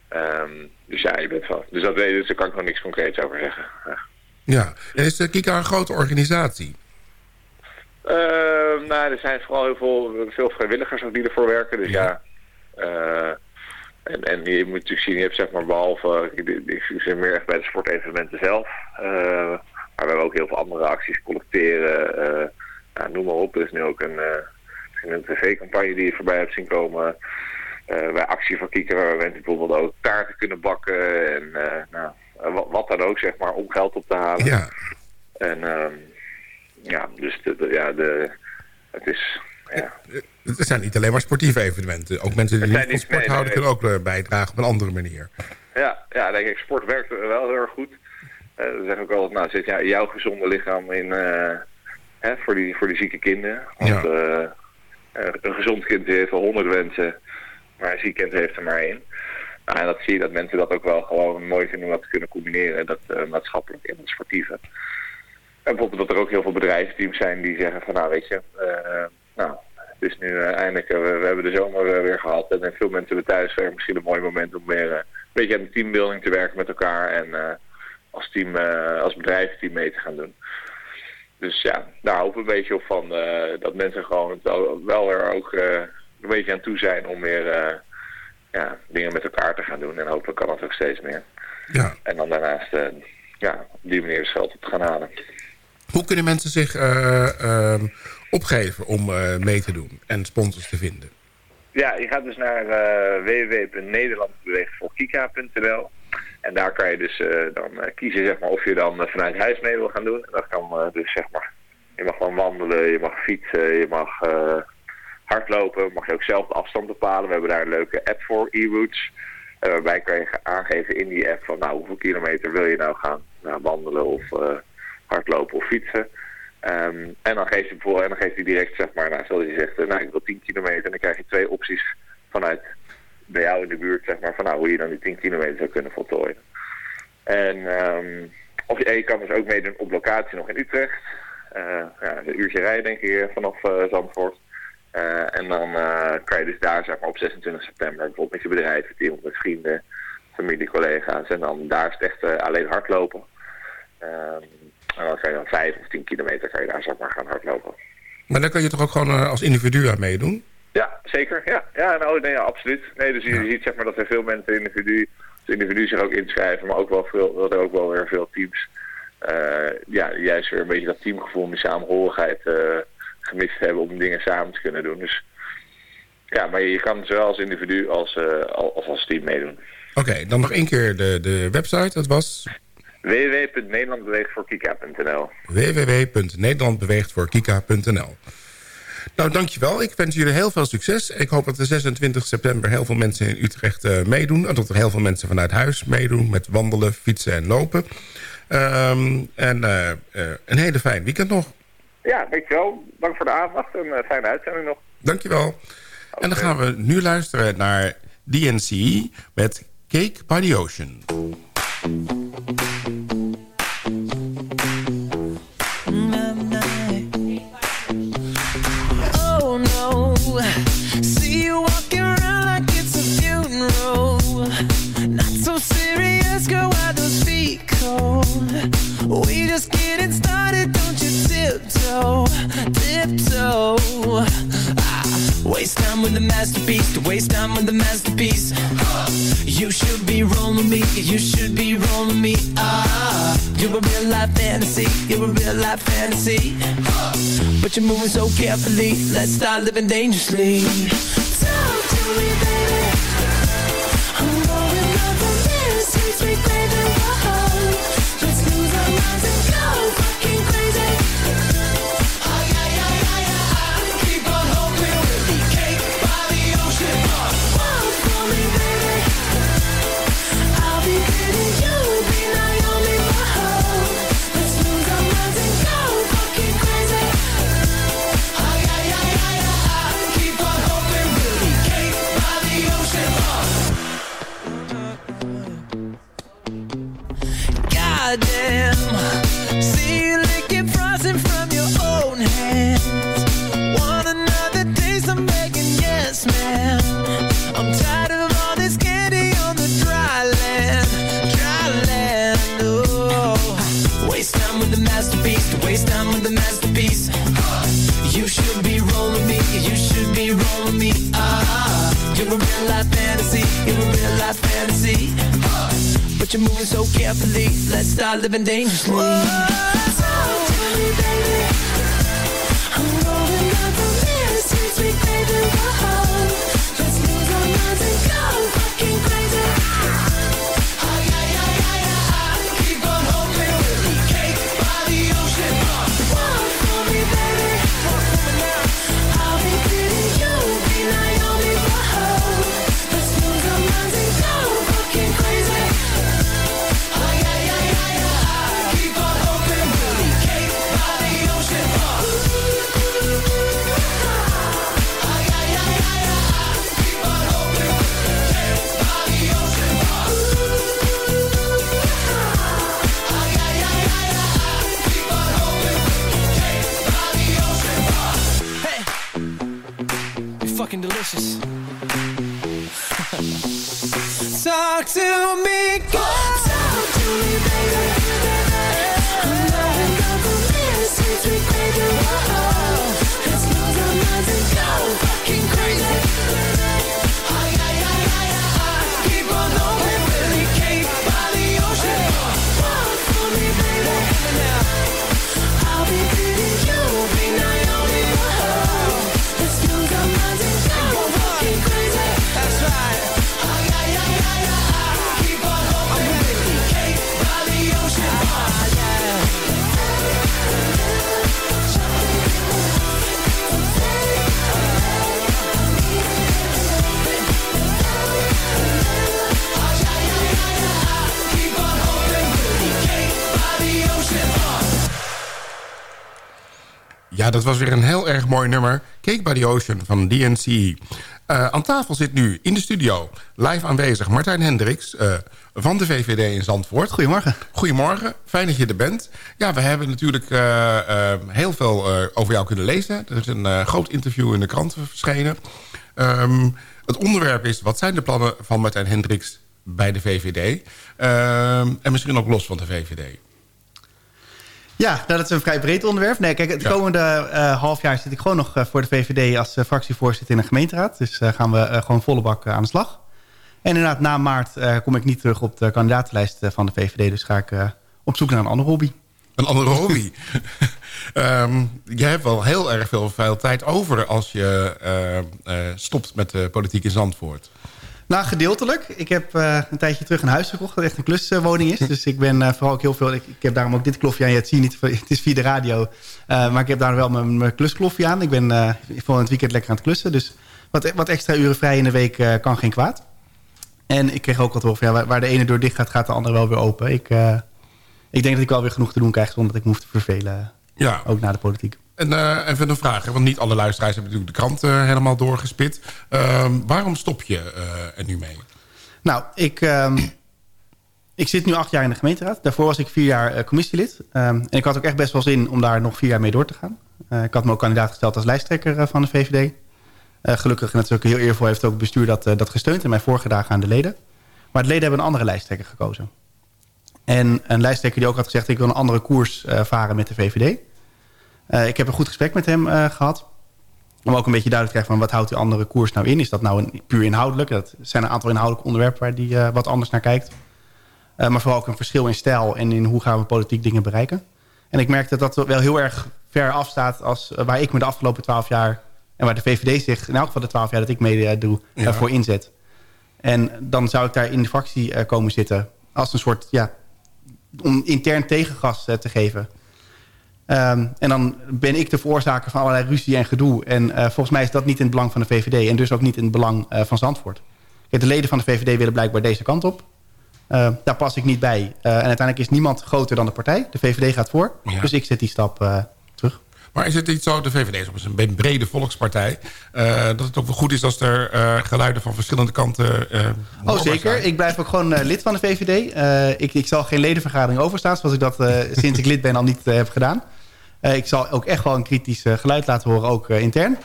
B: Ehm, dus ja, je bent van. Dus dat weet je, dus daar kan ik nog niks concreets over zeggen. Ja.
E: Ja. En is de Kika een grote organisatie?
B: Uh, nou, er zijn vooral heel veel, veel vrijwilligers die ervoor werken. Dus ja. eh, en, en je moet natuurlijk zien, je hebt zeg maar behalve, ik, zit meer echt bij de sportevenementen zelf. eh, maar we hebben ook heel veel andere acties, collecteren, nou, noem maar op. Er is nu ook een, een tv-campagne die je voorbij hebt zien komen. bij Actie voor Kieken, waar mensen bijvoorbeeld ook taarten kunnen bakken. En nou, wat, wat dan ook, zeg maar, om geld op te halen.
E: Ja.
B: En ehm, ja, dus de, ja, de, het is... Ja.
E: Het zijn niet alleen maar sportieve evenementen. Ook mensen die niet van sport
B: nee,
E: houden...
B: nee,
E: kunnen ook eh, bijdragen op een andere manier.
B: Ja, ja, denk ik, sport werkt wel heel erg goed. Uh, we zeggen ook altijd, nou, jij jouw gezonde lichaam in, hè, voor, die, voor die zieke kinderen. Want een gezond kind heeft wel honderd wensen, maar een ziek kind heeft er maar één. Nou, en dat zie je dat mensen dat ook wel gewoon mooi vinden om dat te kunnen combineren, dat maatschappelijk en sportieve. En bijvoorbeeld dat er ook heel veel bedrijfsteams zijn die zeggen van nou weet je, nou, het is nu eindelijk, we, we, hebben de zomer weer gehad en veel mensen hebben thuis weer misschien een mooi moment om weer een beetje aan de teambuilding te werken met elkaar en als team, als bedrijfsteam mee te gaan doen. Dus ja, daar hopen we een beetje op van dat mensen gewoon wel er ook een beetje aan toe zijn om weer ja, dingen met elkaar te gaan doen. En hopelijk kan dat ook steeds meer.
E: Ja.
B: En dan daarnaast ja, op die manier het geld op te gaan halen.
E: Hoe kunnen mensen zich uh, opgeven om uh, mee te doen en sponsors te vinden?
B: Ja, je gaat dus naar uh, en daar kan je dus dan kiezen zeg maar, of je dan vanuit huis mee wil gaan doen. En dat kan dus zeg maar, je mag gewoon wandelen, je mag fietsen, je mag hardlopen, mag je ook zelf de afstand bepalen. We hebben daar een leuke app voor, e-routes. waarbij kan je aangeven in die app van nou hoeveel kilometer wil je nou gaan nou, wandelen of hardlopen of fietsen. Um, en dan geeft hij bijvoorbeeld, en dan geeft hij direct, zeg maar, nou, zoals je zegt, nou, ik wil 10 kilometer. En dan krijg je twee opties vanuit bij jou in de buurt, zeg maar, van nou, hoe je dan die 10 kilometer zou kunnen voltooien. En um, of je, je kan dus ook meedoen op locatie nog in Utrecht. Uh, ja, een uurtje rijden, denk ik, vanaf uh, Zandvoort. En dan kan je dus daar, zeg maar, op 26 september, bijvoorbeeld met je bedrijf, met met vrienden, familie, collega's. En dan daar is echt alleen hardlopen. En dan kan je dan 5 of 10 kilometer kan je daar zeg maar gaan hardlopen.
E: Maar dan kan je toch ook gewoon uh, als individu aan meedoen?
B: Ja, zeker. Ja, ja, nou, nee, ja absoluut. Nee, dus je ja. ziet zeg maar, dat er veel mensen individu, dus individu zich ook inschrijven, maar ook wel veel, dat er ook wel weer veel teams uh, ja, juist weer een beetje dat teamgevoel en die samenhorigheid uh, gemist hebben om dingen samen te kunnen doen. Dus ja, maar je kan zowel als individu als, als als team meedoen.
E: Oké, okay, dan nog één keer de, de website. Dat was
B: www.nederlandbeweegtvoorkika.nl
E: www.nederlandbeweegtvoorkika.nl Nou, dankjewel. Ik wens jullie heel veel succes. Ik hoop dat de 26 september heel veel mensen in Utrecht uh, meedoen. En dat er heel veel mensen vanuit huis meedoen met wandelen, fietsen en lopen. Um, en uh, uh, een hele fijn weekend nog.
B: Ja, dankjewel. Dank voor de aandacht en fijne uitzending nog.
E: Dankjewel. Okay. En dan gaan we nu luisteren naar DNC met Cake by the Ocean.
G: We just getting started, don't you tiptoe, tiptoe. Ah, Waste time with the masterpiece, to waste time with the masterpiece. You should be rolling me, you should be rolling me. Ah, You're a real life fantasy, you're a real life fantasy. But you're moving so carefully, let's start living dangerously. Talk to me delicious. *laughs* Talk to me. Talk to me, baby.
E: Dat was weer een heel erg mooi nummer. Cake by the Ocean van DNC. Eh, aan tafel zit nu in de studio live aanwezig Martijn Hendricks... eh, van de VVD in Zandvoort.
H: Goedemorgen.
E: Goedemorgen, fijn dat je er bent. Ja, we hebben natuurlijk eh, heel veel over jou kunnen lezen. Er is een groot interview in de krant verschenen. Ehm, het onderwerp is, wat zijn de plannen van Martijn Hendricks bij de VVD? Ehm, en misschien ook los van de VVD.
H: Ja, nou, dat is een vrij breed onderwerp. Nee, kijk, het
E: Ja.
H: komende eh, half jaar zit ik gewoon nog eh, voor de VVD als eh, fractievoorzitter in een gemeenteraad. Dus gaan we gewoon volle bak aan de slag. En inderdaad, na maart kom ik niet terug op de kandidatenlijst van de VVD. Dus ga ik op zoek naar een andere hobby.
E: Een andere hobby. *laughs* Ehm je hebt wel heel erg veel, veel tijd over als je stopt met de politiek in Zandvoort.
H: Nou, gedeeltelijk. Ik heb eh, een tijdje terug een huis gekocht dat echt een kluswoning is. Dus ik ben eh, vooral ook heel veel... Ik, ik heb daarom ook dit klofje aan. Je het zie je niet, het is via de radio. Eh, maar ik heb daar wel mijn, mijn klusklofje aan. Ik ben vooral in het weekend lekker aan het klussen. Dus wat, wat extra uren vrij in de week kan geen kwaad. En ik kreeg ook wat van, ja, waar, waar de ene deur dicht gaat, gaat de andere wel weer open. Ik, ik denk dat ik wel weer genoeg te doen krijg zonder dat ik me hoef te vervelen.
E: Ja.
H: Ook na de politiek.
E: En eh, even een vraag, want niet alle luisteraars hebben natuurlijk de krant eh, helemaal doorgespit. Ehm, waarom stop je eh, er nu mee?
H: Nou, ik, ehm, ik zit nu acht jaar in de gemeenteraad. Daarvoor was ik vier jaar commissielid. Ehm, en ik had ook echt best wel zin om daar nog vier jaar mee door te gaan. Ik had me ook kandidaat gesteld als lijsttrekker van de VVD. Gelukkig, en heel eervol, heeft ook het bestuur dat, dat gesteund... en mij voorgedragen aan de leden. Maar de leden hebben een andere lijsttrekker gekozen. En een lijsttrekker die ook had gezegd... ik wil een andere koers varen met de VVD. Eh, ik heb een goed gesprek met hem eh, gehad. Om ook een beetje duidelijk te krijgen van wat houdt die andere koers nou in? Is dat nou een, puur inhoudelijk? Dat zijn een aantal inhoudelijke onderwerpen waar die eh, wat anders naar kijkt. Maar vooral ook een verschil in stijl en in hoe gaan we politiek dingen bereiken. En ik merk dat dat wel heel erg ver afstaat als waar ik me de afgelopen twaalf jaar... en waar de VVD zich in elk geval de twaalf jaar dat ik mee eh, doe,
E: Ja.
H: daarvoor inzet. En dan zou ik daar in de fractie komen zitten als een soort... Ja, om intern tegengas te geven. Ehm, en dan ben ik de veroorzaker van allerlei ruzie en gedoe. En eh, volgens mij is dat niet in het belang van de VVD... en dus ook niet in het belang eh, van Zandvoort. Kijk, de leden van de VVD willen blijkbaar deze kant op. Eh, daar pas ik niet bij. En uiteindelijk is niemand groter dan de partij. De VVD gaat voor,
E: Ja.
H: dus ik zet die stap terug.
E: Maar is het niet zo, de VVD is op een brede volkspartij... dat het ook wel goed is als er geluiden van verschillende kanten...
H: Oh, zeker.
E: zijn?
H: Ik blijf ook gewoon lid van de VVD. Ik, ik zal geen ledenvergadering overstaan... zoals ik dat sinds ik lid ben al niet heb gedaan. Eh, ik zal ook echt wel een kritisch eh, geluid laten horen, ook eh, intern.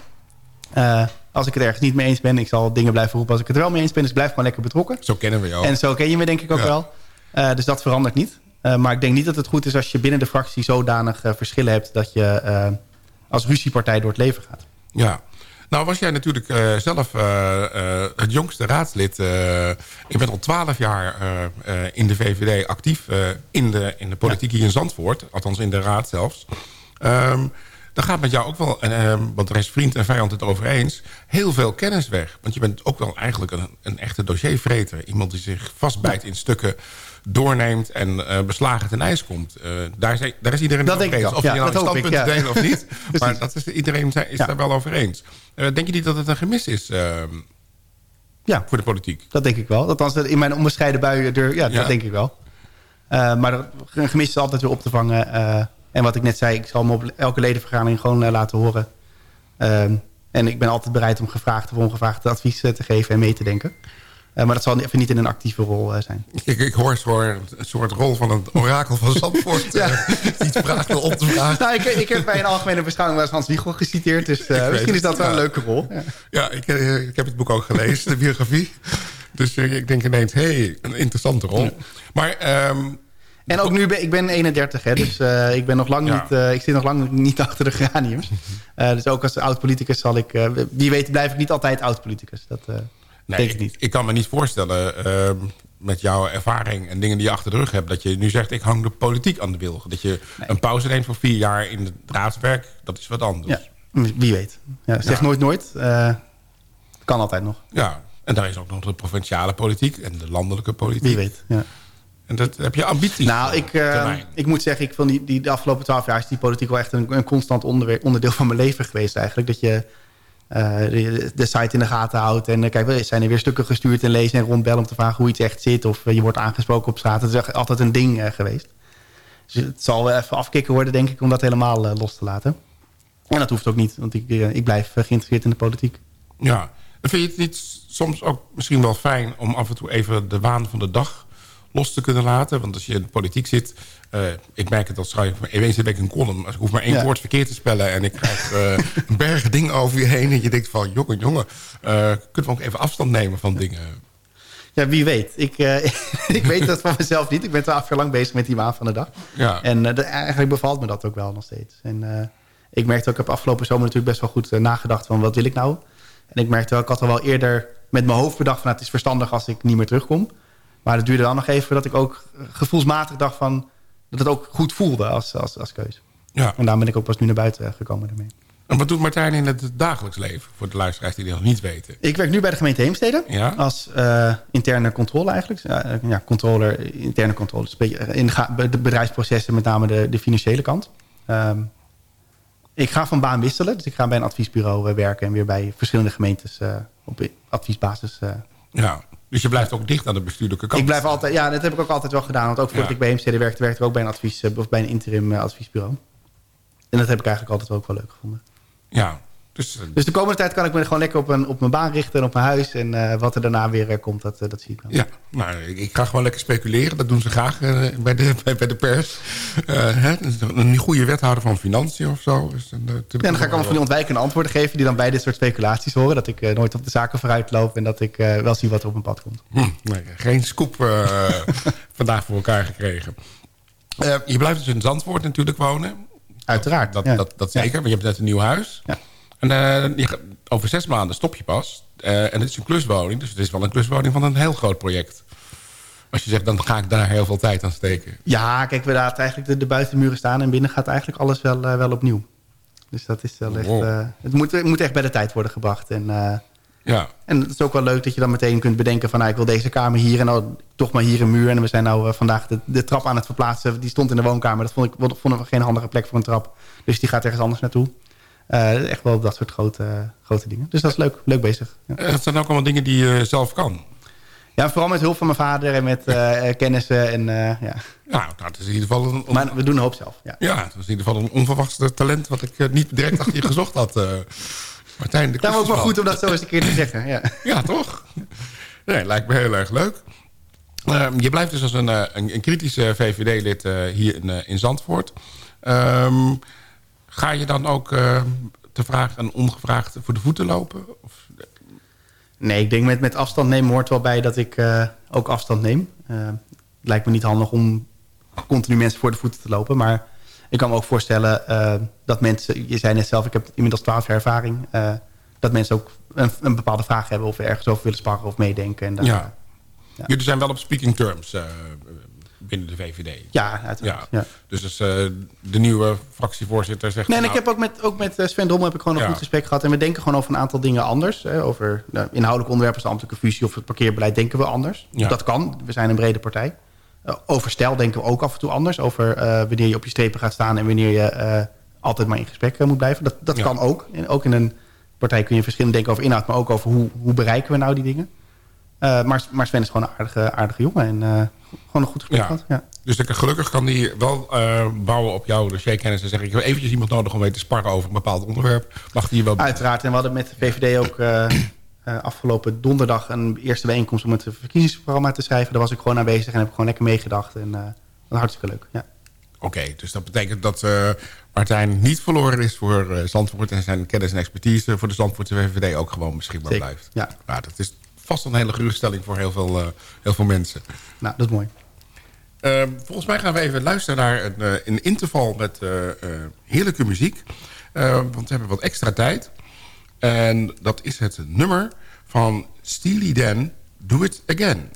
H: Als ik het ergens niet mee eens ben... ik zal dingen blijven roepen als ik het er wel mee eens ben. Dus ik blijf gewoon lekker betrokken.
E: Zo kennen we jou.
H: En zo ken je me denk ik ook
E: Ja.
H: wel. Dus dat verandert niet. Maar ik denk niet dat het goed is als je binnen de fractie zodanig verschillen hebt... dat je als ruziepartij door het leven gaat.
E: Ja. Nou was jij natuurlijk zelf het jongste raadslid. je bent al twaalf jaar in de VVD actief in, de, in de politiek hier in Zandvoort. Althans in de raad zelfs. Ehm dan gaat met jou ook wel, eh, want er is vriend en vijand het over eens... heel veel kennis weg. Want je bent ook wel eigenlijk een, een echte dossiervreter. Iemand die zich vastbijt in stukken doorneemt en eh, beslagen ten ijs komt. Eh, daar, is, daar is iedereen over eens. Of
H: Ja,
E: je nou een standpunt
H: ja.
E: of niet. *laughs* maar dat is, iedereen zijn- is
H: Ja.
E: daar wel over eens. Eh, denk je niet dat het een gemis is eh,
H: Ja,
E: voor de politiek?
H: dat denk ik wel. Althans, in mijn onbescheiden buien, ja, dat denk ik wel. Maar een gemis is altijd weer op te vangen. En wat ik net zei, ik zal me op elke ledenvergadering gewoon eh, laten horen. Ehm, en ik ben altijd bereid om gevraagd of ongevraagd advies eh, te geven en mee te denken. Eh, maar dat zal even niet in een actieve rol zijn.
E: Ik, ik hoor zo een soort rol van het orakel van Zandvoort. *laughs*
H: Ja.
E: ja. iets vraagt om te vragen.
H: Nou, ik, ik heb bij een algemene beschouwing wel eens Hans Wiegel geciteerd. Dus misschien is dat
E: het,
H: wel een leuke rol. Ja.
E: Ja, ik, ik heb het boek ook gelezen, de biografie. Dus ik denk ineens, hé, hey, een interessante rol. Maar ehm,
H: En ook nu ben ik ben 31, hè, dus eh, ik, ben nog lang
E: Ja.
H: niet, eh, ik zit nog lang niet *laughs* achter de geraniums. *laughs* Eh, dus ook als oud-politicus zal ik... wie weet blijf ik niet altijd oud-politicus. Dat
E: nee,
H: denk ik niet.
E: ik kan me niet voorstellen, ehm, met jouw ervaring en dingen die je achter de rug hebt... dat je nu zegt, ik hang de politiek aan de wilgen. Dat je een pauze neemt voor vier jaar in het raadswerk, dat is wat anders.
H: Ja, wie weet. Ja, zeg
E: Ja.
H: nooit nooit. Kan altijd nog.
E: Ja, en daar is ook nog de provinciale politiek en de landelijke politiek.
H: Wie weet, ja.
E: En dat heb je ambities.
H: Nou, ik, eh, ik moet zeggen, ik vond die, die, de afgelopen twaalf jaar... is die politiek wel echt een, een constant onderdeel van mijn leven geweest eigenlijk. Dat je eh, de, de site in de gaten houdt. En eh, kijk, er zijn er weer stukken gestuurd en lezen en rondbellen... om te vragen hoe iets echt zit. Of je wordt aangesproken op straat. Het is echt altijd een ding geweest. Dus het zal wel even afkicken worden, denk ik... om dat helemaal los te laten. En dat hoeft ook niet, want ik, ik blijf geïnteresseerd in de politiek.
E: Ja, vind je het niet soms ook misschien wel fijn... om af en toe even de waan van de dag los te kunnen laten? Want als je in de politiek zit... eh, ik merk het als schrijf ik eens in de week een column. Ik hoef maar één
H: Ja.
E: woord verkeerd te spellen... en ik krijg eh, *laughs* een berg dingen over je heen... en je denkt van, jongen, jongen... eh, kunnen we ook even afstand nemen van dingen?
H: Ja, wie weet. Ik, *laughs* ik weet dat van mezelf niet. Ik ben twaalf jaar lang bezig met die waan van de dag.
E: Ja.
H: En de- eigenlijk bevalt me dat ook wel nog steeds. En ik merkte ook, ik heb afgelopen zomer natuurlijk best wel goed nagedacht van wat wil ik nou? En ik merkte wel, ik had al wel eerder met mijn hoofd bedacht van nou, het is verstandig als ik niet meer terugkom. Maar het duurde dan nog even dat ik ook eh, gevoelsmatig dacht van dat het ook goed voelde als, als, als keus.
E: Ja.
H: En daarom ben ik ook pas nu naar buiten eh, gekomen daarmee.
E: En wat doet Martijn in het dagelijks leven? Voor de luisteraars die dat nog niet weten.
H: Ik werk nu bij de gemeente Heemstede.
E: Ja.
H: Als eh, interne controle eigenlijk. Ja, controller, interne controle. In de, bedrijfsprocessen, met name de, de financiële kant. Ehm, ik ga van baan wisselen. Dus ik ga bij een adviesbureau werken... en weer bij verschillende gemeentes op adviesbasis.
E: Ja. Dus je blijft ook dicht aan de bestuurlijke kant.
H: ik blijf altijd... Ja, dat heb ik ook altijd wel gedaan. Want ook voordat
E: Ja.
H: ik bij Heemstede werkte... werkte ik ook bij een, advies, eh, of bij een interim eh, adviesbureau. En dat heb ik eigenlijk altijd wel ook wel leuk gevonden.
E: Ja. Dus, eh,
H: Dus de komende tijd kan ik me gewoon lekker op, een, op mijn baan richten... en op mijn huis. En eh, wat er daarna weer eh, komt, dat, dat zie ik wel.
E: Ja, nou, ik, ik ga gewoon lekker speculeren. Dat doen ze graag bij, de, bij, *laughs* bij de pers. Hè, dus een goede wethouder van financiën of zo. Natuurlijk
H: En dan ga ik allemaal van die ontwijkende antwoorden geven... die dan bij dit soort speculaties horen. Dat ik nooit op de zaken vooruit loop... en dat ik wel zie wat er op mijn pad komt.
E: Hm, nee, geen scoop *laughs* vandaag voor elkaar gekregen. Je blijft dus in Zandvoort natuurlijk wonen.
H: Uiteraard,
E: Dat,
H: ja.
E: dat, dat zeker, want je hebt net een nieuw huis.
H: Ja.
E: En eh, je over zes maanden stop je pas. Eh, en het is een kluswoning, dus het is wel een kluswoning van een heel groot project. Als je zegt, dan ga ik daar heel veel tijd aan steken.
H: Ja, kijk, we laten eigenlijk de, de buitenmuren staan... en binnen gaat eigenlijk alles wel, eh, wel opnieuw. Dus dat is wel echt...
E: Wow.
H: het, moet, het moet echt bij de tijd worden gebracht. En,
E: Ja,
H: en het is ook wel leuk dat je dan meteen kunt bedenken... van nou, ik wil deze kamer hier en nou, toch maar hier een muur. En we zijn nou vandaag de, de trap aan het verplaatsen. Die stond in de woonkamer. Dat vond ik, vonden we geen handige plek voor een trap. Dus die gaat ergens anders naartoe. Eh, echt wel dat soort grote, grote dingen. Dus dat is leuk, leuk bezig. Ja.
E: Eh, dat zijn ook allemaal dingen die je zelf kan.
H: Ja, vooral met hulp van mijn vader en met eh, kennissen. En, eh, ja.
E: Nou, dat is in ieder geval een,
H: Maar we doen een hoop zelf. Ja.
E: ja, dat is in ieder geval een onverwachts talent... wat ik eh, niet direct achter je *laughs* gezocht had. eh Martijn de
H: Daarom ook maar
E: klusjesman.
H: goed om dat zo eens een keer te zeggen. Ja. *laughs*
E: Ja, toch? Nee, lijkt me heel erg leuk. Ehm, je blijft dus als een, eh, een, een kritische VVD-lid eh, hier in, eh, in Zandvoort. Ehm, ga je dan ook eh, te vraag en ongevraagd voor de voeten lopen? Of,
H: Nee, ik denk met, met afstand nemen hoort wel bij dat ik eh, ook afstand neem. Eh, het lijkt me niet handig om continu mensen voor de voeten te lopen. Maar ik kan me ook voorstellen eh, dat mensen... Je zei net zelf, ik heb inmiddels 12 jaar ervaring. eh, dat mensen ook een, een bepaalde vraag hebben... of we ergens over willen sparren of meedenken. En
E: ja. Jullie zijn wel op speaking terms eh, binnen de VVD.
H: ja, uiteraard.
E: Ja.
H: Ja.
E: Dus als eh, de nieuwe fractievoorzitter zegt...
H: Nee, en
E: nou,
H: ik heb ook met, ook met eh, Sven Drommel heb ik gewoon een
E: Ja.
H: goed gesprek gehad. En we denken gewoon over een aantal dingen anders. Hè, over nou, inhoudelijke onderwerpen als de ambtelijke fusie of het parkeerbeleid denken we anders.
E: Ja.
H: Dat kan. We zijn een brede partij. Eh, over stijl denken we ook af en toe anders. Over wanneer je op je strepen gaat staan en wanneer je altijd maar in gesprek moet blijven. Dat, dat kan ook. En ook in een partij kun je verschillend denken over inhoud, maar ook over hoe, hoe bereiken we nou die dingen. Eh, maar, maar Sven is gewoon een aardige, aardige jongen en eh, gewoon een goed gesprek
E: Ja.
H: gehad. Ja.
E: Dus ik- gelukkig kan die wel eh, bouwen op jouw dossierkennis en zeggen... ik heb eventjes iemand nodig om mee te sparren over een bepaald onderwerp. Mag die wel...
H: Uiteraard. En we hadden met de VVD ook... afgelopen donderdag een eerste bijeenkomst om het verkiezingsprogramma te schrijven. Daar was ik gewoon aanwezig en heb ik gewoon lekker meegedacht. En dat was hartstikke leuk. Ja.
D: Oké, dus dat betekent dat Martijn niet verloren is voor Zandvoort... en zijn kennis en expertise voor de Zandvoortse VVD ook gewoon beschikbaar
H: Zeker,
D: blijft.
H: Ja.
D: Nou, dat is vast een hele geruststelling voor heel veel, uh, heel veel mensen.
H: Nou, dat is mooi.
D: Uh, volgens mij gaan we even luisteren naar een, uh, een interval met uh, heerlijke muziek. want we hebben wat extra tijd. En dat is het nummer van Steely Dan, Do It Again.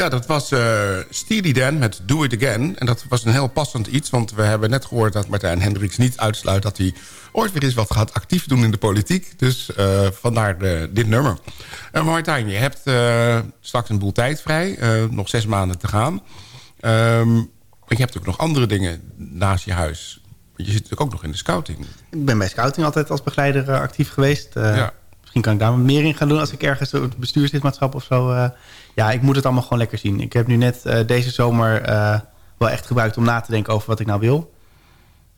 D: Ja, dat was uh, Steely Dan met Do It Again. En dat was een heel passend iets, want we hebben net gehoord... dat Martijn Hendricks niet uitsluit dat hij ooit weer eens wat gaat actief doen in de politiek. Dus uh, vandaar de, dit nummer. Uh, Martijn, je hebt straks een boel tijd vrij. nog zes maanden te gaan. Um, maar je hebt ook nog andere dingen naast je huis. Je zit natuurlijk ook nog in de scouting.
H: Ik ben bij scouting altijd als begeleider actief geweest. Ja. Misschien kan ik daar meer in gaan doen als ik ergens op het bestuurslidmaatschap of zo... Uh, ja, ik moet het allemaal gewoon lekker zien. Ik heb nu net uh, deze zomer uh, wel echt gebruikt om na te denken over wat ik nou wil.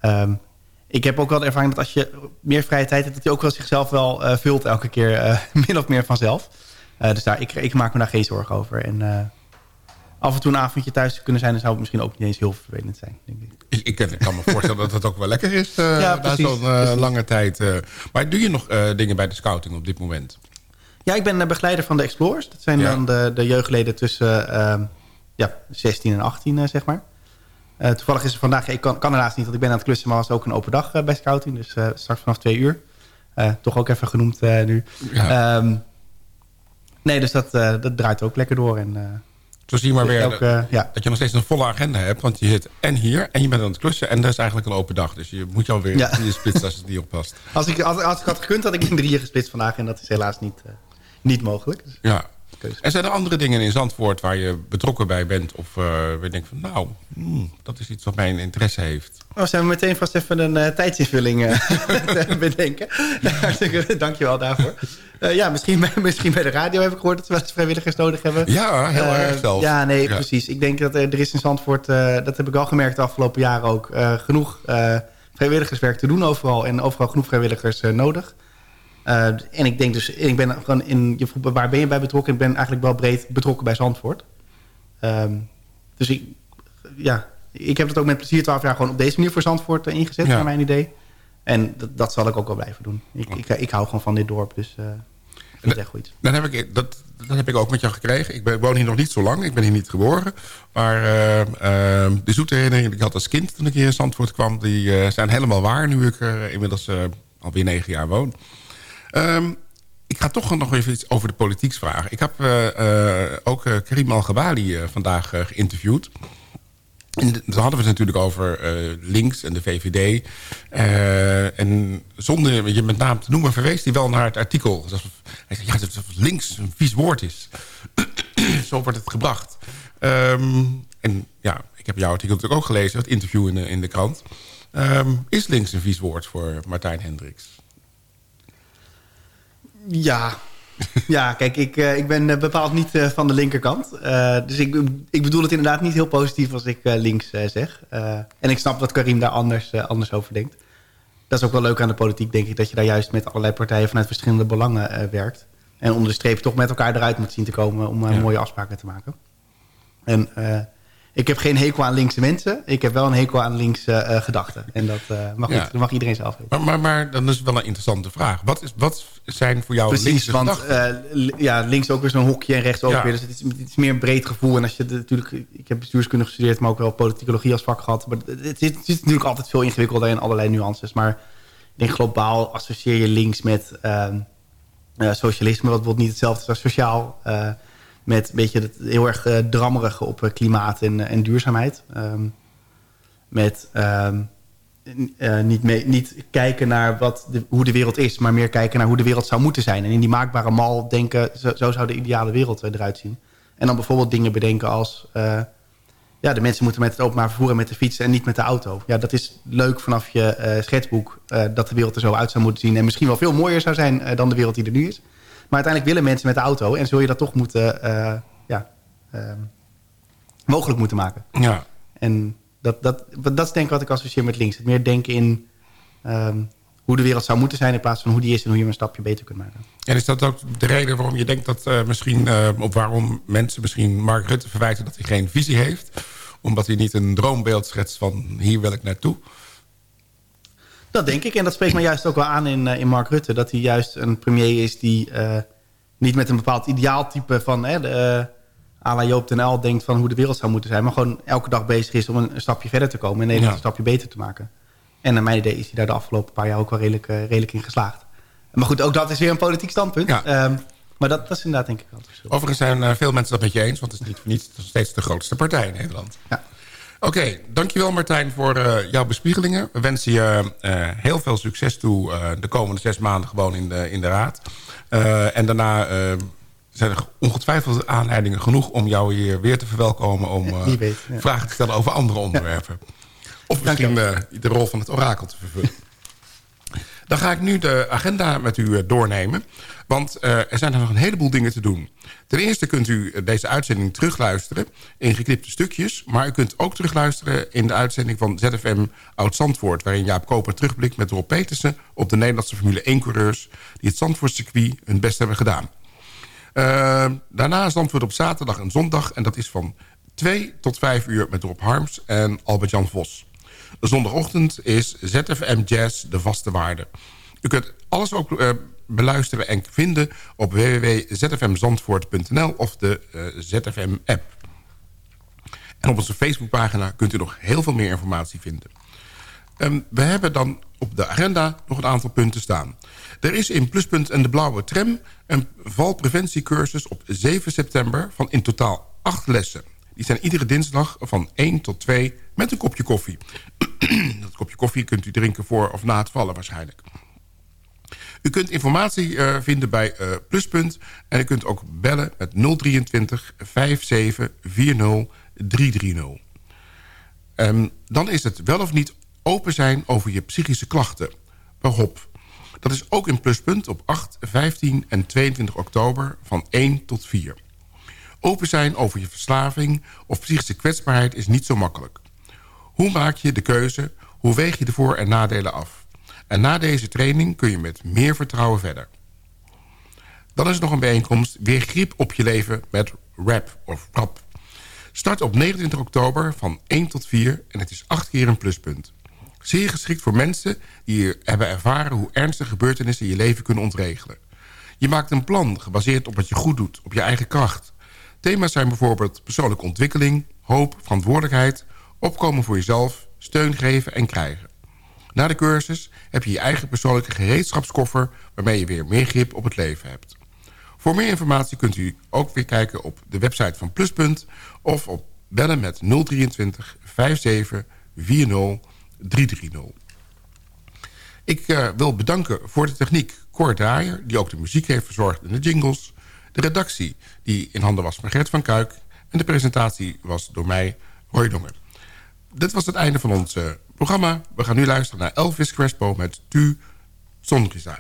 H: Um, ik heb ook wel de ervaring dat als je meer vrije tijd hebt... dat hij ook wel zichzelf wel eh, vult elke keer eh, *laughs* min of meer vanzelf. Eh, dus daar, ik, ik maak me daar geen zorgen over. En eh, af en toe een avondje thuis te kunnen zijn... dan zou het misschien ook niet eens heel vervelend zijn, denk ik.
E: Ik, ik, kan- me voorstellen dat het ook wel lekker is eh
H: Ja,
E: na zo'n eh,
H: precies.
E: lange tijd. eh. maar doe je nog eh, dingen bij de scouting op dit moment?
H: Ja, ik ben begeleider van de Explorers. Dat zijn
E: Ja.
H: dan de, de jeugdleden tussen ehm, ja, 16 en 18, eh, zeg maar. Eh, toevallig is er vandaag, ik kan, kan helaas niet, want ik ben aan het klussen... maar was ook een open dag eh, bij scouting. Dus straks vanaf twee uur. Toch ook even genoemd nu.
E: Ja.
H: Ehm, nee, dus dat, dat draait ook lekker door. En,
E: Zo zie je maar weer
H: elke,
E: dat,
H: ja.
E: dat je nog steeds een volle agenda hebt. Want je zit en hier en je bent aan het klussen. En dat is eigenlijk een open dag. Dus je moet je alweer
H: Ja.
E: in je splitsen als het niet oppast.
H: als, ik, als, als ik had gekund, had ik in drieën gesplitst vandaag. En dat is helaas niet, niet mogelijk.
E: Ja. En zijn er andere dingen in Zandvoort waar je betrokken bij bent? Of eh, waar je denkt van nou, hmm, dat is iets wat mijn interesse heeft.
H: Oh, zijn we meteen vast even een eh, tijdsinvulling *laughs* te bedenken. *laughs* Hartstikke dankjewel daarvoor. Ja, misschien, bij- *laughs* misschien bij de radio heb ik gehoord dat we wel eens vrijwilligers nodig hebben.
E: Ja, heel erg zelfs.
H: Ja, nee,
E: Ja.
H: precies. Ik denk dat er, is in Zandvoort, dat heb ik wel gemerkt de afgelopen jaren ook, genoeg vrijwilligerswerk te doen overal. En overal genoeg vrijwilligers nodig. Eh, en ik denk dus, ik ben gewoon in, je vroeg, waar ben je bij betrokken? Ik ben eigenlijk wel breed betrokken bij Zandvoort. Ehm, dus ik, ja, ik heb het ook met plezier 12 jaar gewoon op deze manier voor Zandvoort eh, ingezet,
E: Ja.
H: naar mijn idee. En dat, dat zal ik ook wel blijven doen. Ik, ik, ik hou gewoon van dit dorp, dus eh ik vind het echt goed.
E: Dan heb ik, dat, dat heb ik ook met jou gekregen. Ik, ben, woon hier nog niet zo lang. Ik ben hier niet geboren. Maar eh, eh, de zoete herinneringen die ik had als kind toen ik hier in Zandvoort kwam... die eh, zijn helemaal waar nu ik inmiddels eh, alweer negen jaar woon. Ehm, ik ga toch nog even iets over de politiek vragen. Ik heb eh, eh, ook eh, Karim Al-Ghawali eh, vandaag geïnterviewd. En dan hadden we het natuurlijk over links en de VVD. En zonder je met naam te noemen verwees hij wel naar het artikel. Hij zei, ja, dat links een vies woord is. *clears throat* Zo wordt het gebracht. Ehm, en ja, ik heb jouw artikel natuurlijk ook gelezen, het interview in de, in de krant. Ehm, is links een vies woord voor Martijn Hendricks?
H: Ja, ja kijk, ik, eh, ik ben eh, bepaald niet eh, van de linkerkant. Dus ik, ik bedoel het inderdaad niet heel positief als ik links zeg. En ik snap dat Karim daar anders, anders over denkt. Dat is ook wel leuk aan de politiek, denk ik... dat je daar juist met allerlei partijen vanuit verschillende belangen werkt. En onder de streep toch met elkaar eruit moet zien te komen... om
E: Ja.
H: mooie afspraken te maken. En ik heb geen hekel aan linkse mensen. Ik heb wel een hekel aan linkse eh, gedachten. En dat, eh, maar goed,
E: Ja.
H: dat mag iedereen zelf weten.
E: Maar, maar, maar dan is wel een interessante vraag. Wat, is, wat zijn voor jou
H: Precies,
E: linkse
H: want
E: gedachten?
H: eh, ja, links ook weer zo'n hokje en rechts ook
E: Ja.
H: weer. Dus het is, het is meer een breed gevoel. En als je de- natuurlijk, ik heb bestuurskunde gestudeerd, maar ook wel politicologie als vak gehad. Maar het, het, zit, het zit natuurlijk altijd veel ingewikkelder in allerlei nuances. Maar ik denk globaal associeer je links met ehm, eh, socialisme, wat bijvoorbeeld niet hetzelfde is als sociaal. Eh, met een beetje het heel erg eh, drammerige op eh, klimaat en, en duurzaamheid. Ehm, met ehm, eh, niet, niet kijken naar wat de, hoe de wereld is... maar meer kijken naar hoe de wereld zou moeten zijn. En in die maakbare mal denken... zo, zo zou de ideale wereld eh, eruit zien. En dan bijvoorbeeld dingen bedenken als... eh, ja, de mensen moeten met het openbaar vervoer en met de fiets... en niet met de auto. Ja, dat is leuk vanaf je eh, schetsboek... eh, dat de wereld er zo uit zou moeten zien... en misschien wel veel mooier zou zijn eh, dan de wereld die er nu is. Maar uiteindelijk willen mensen met de auto... en zul je dat toch moeten... eh, ja, ehm, mogelijk moeten maken.
E: Ja.
H: En dat, dat, dat is denk ik wat ik associeer met links. Het meer denken in ehm, hoe de wereld zou moeten zijn... in plaats van hoe die is en hoe je hem een stapje beter kunt maken.
E: En is dat ook de reden waarom je denkt dat eh, misschien... eh, of waarom mensen misschien Mark Rutte verwijten dat hij geen visie heeft? Omdat hij niet een droombeeld schetst van hier wil ik naartoe?
H: Dat denk ik. En dat spreekt me juist ook wel aan in, eh, in Mark Rutte. Dat hij juist een premier is die eh, niet met een bepaald ideaaltype van... Hè, de, eh, à la Joop den Uyl denkt van hoe de wereld zou moeten zijn. Maar gewoon elke dag bezig is om een, een stapje verder te komen. En Nederland
E: Ja.
H: een stapje beter te maken. En naar mijn idee is hij daar de afgelopen paar jaar ook wel redelijk, redelijk in geslaagd. Maar goed, ook dat is weer een politiek standpunt.
E: Ja.
H: Ehm, maar dat, dat is inderdaad denk ik wel het verschil.
E: Overigens zijn eh, veel mensen dat met je eens... want het is niet voor niets steeds de grootste partij in Nederland.
H: Ja.
E: Oké, dankjewel Martijn voor eh, jouw bespiegelingen. We wensen je eh, heel veel succes toe eh, de komende zes maanden gewoon in de, in de raad. En daarna zijn er ongetwijfeld aanleidingen genoeg om jou hier weer te verwelkomen... om
H: weet, ja.
E: vragen te stellen over andere onderwerpen. Of misschien de rol van het orakel te vervullen. Dan ga ik nu de agenda met u doornemen. Want uh, er zijn er nog een heleboel dingen te doen. Ten eerste kunt u deze uitzending terugluisteren in geknipte stukjes. Maar u kunt ook terugluisteren in de uitzending van ZFM Oud-Zandvoort... waarin Jaap Koper terugblikt met Rob Petersen... op de Nederlandse Formule 1-coureurs... die het Zandvoortcircuit hun best hebben gedaan. Uh, daarna is Zandvoort op zaterdag en zondag... en dat is van 2 tot 5 uur met Rob Harms en Albert-Jan Vos. Zondagochtend is ZFM Jazz de vaste waarde. U kunt alles ook uh, beluisteren en vinden op www.zfmzandvoort.nl of de uh, ZFM-app. En op onze Facebookpagina kunt u nog heel veel meer informatie vinden. Um, we hebben dan op de agenda nog een aantal punten staan. Er is in Pluspunt en de Blauwe Tram een valpreventiecursus op 7 september... van in totaal 8 lessen. Die zijn iedere dinsdag van 1 tot 2 met een kopje koffie. *clears throat* dat kopje koffie kunt u drinken voor of na het vallen waarschijnlijk. U kunt informatie uh, vinden bij uh, Pluspunt. En u kunt ook bellen met 023 57 40 330. Um, dan is het wel of niet open zijn over je psychische klachten. Waarop? Dat is ook in Pluspunt op 8, 15 en 22 oktober van 1 tot 4. Open zijn over je verslaving of psychische kwetsbaarheid is niet zo makkelijk. Hoe maak je de keuze? Hoe weeg je de voor- en nadelen af? En na deze training kun je met meer vertrouwen verder. Dan is er nog een bijeenkomst Weer grip op je leven met RAP of RAP. Start op 29 oktober van 1 tot 4 en het is 8 keer een pluspunt. Zeer geschikt voor mensen die hebben ervaren hoe ernstige gebeurtenissen je leven kunnen ontregelen. Je maakt een plan gebaseerd op wat je goed doet, op je eigen kracht. Thema's zijn bijvoorbeeld persoonlijke ontwikkeling, hoop, verantwoordelijkheid... opkomen voor jezelf, steun geven en krijgen. Na de cursus heb je je eigen persoonlijke gereedschapskoffer... waarmee je weer meer grip op het leven hebt. Voor meer informatie kunt u ook weer kijken op de website van Pluspunt... of op bellen met 023 57 40 330. Ik uh, wil bedanken voor de techniek Cor Draaier... die ook de muziek heeft verzorgd in de jingles... de redactie die in handen was van Gert van Kuik... en de presentatie was door mij, Roy Dongen. Dit was het einde van uh, programma. We gaan nu luisteren naar Elvis Crespo met Tu Sonrisa.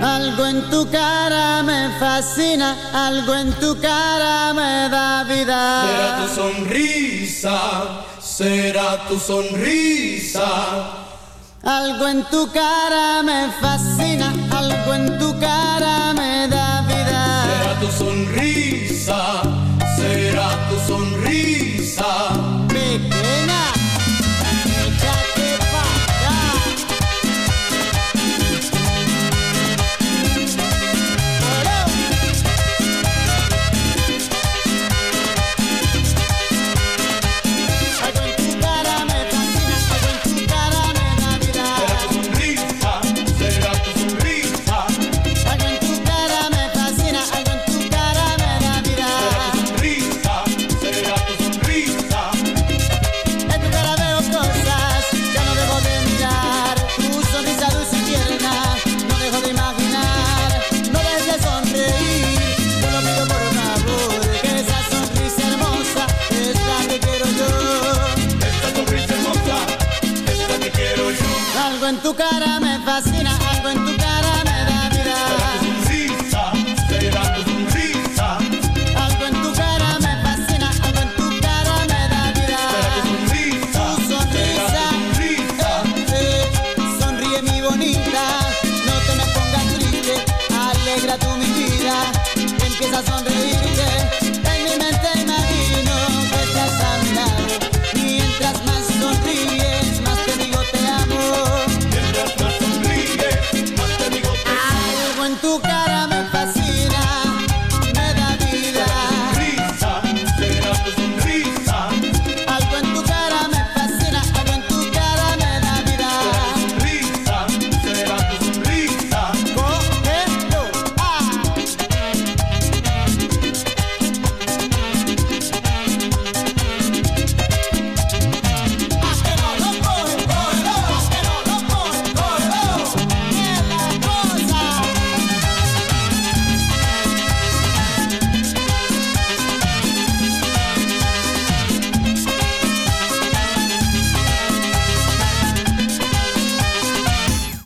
I: Algo en tu cara me fascina, algo en tu cara me da vida.
C: Será tu sonrisa, será tu sonrisa.
I: Algo en tu cara me fascina, algo en tu cara me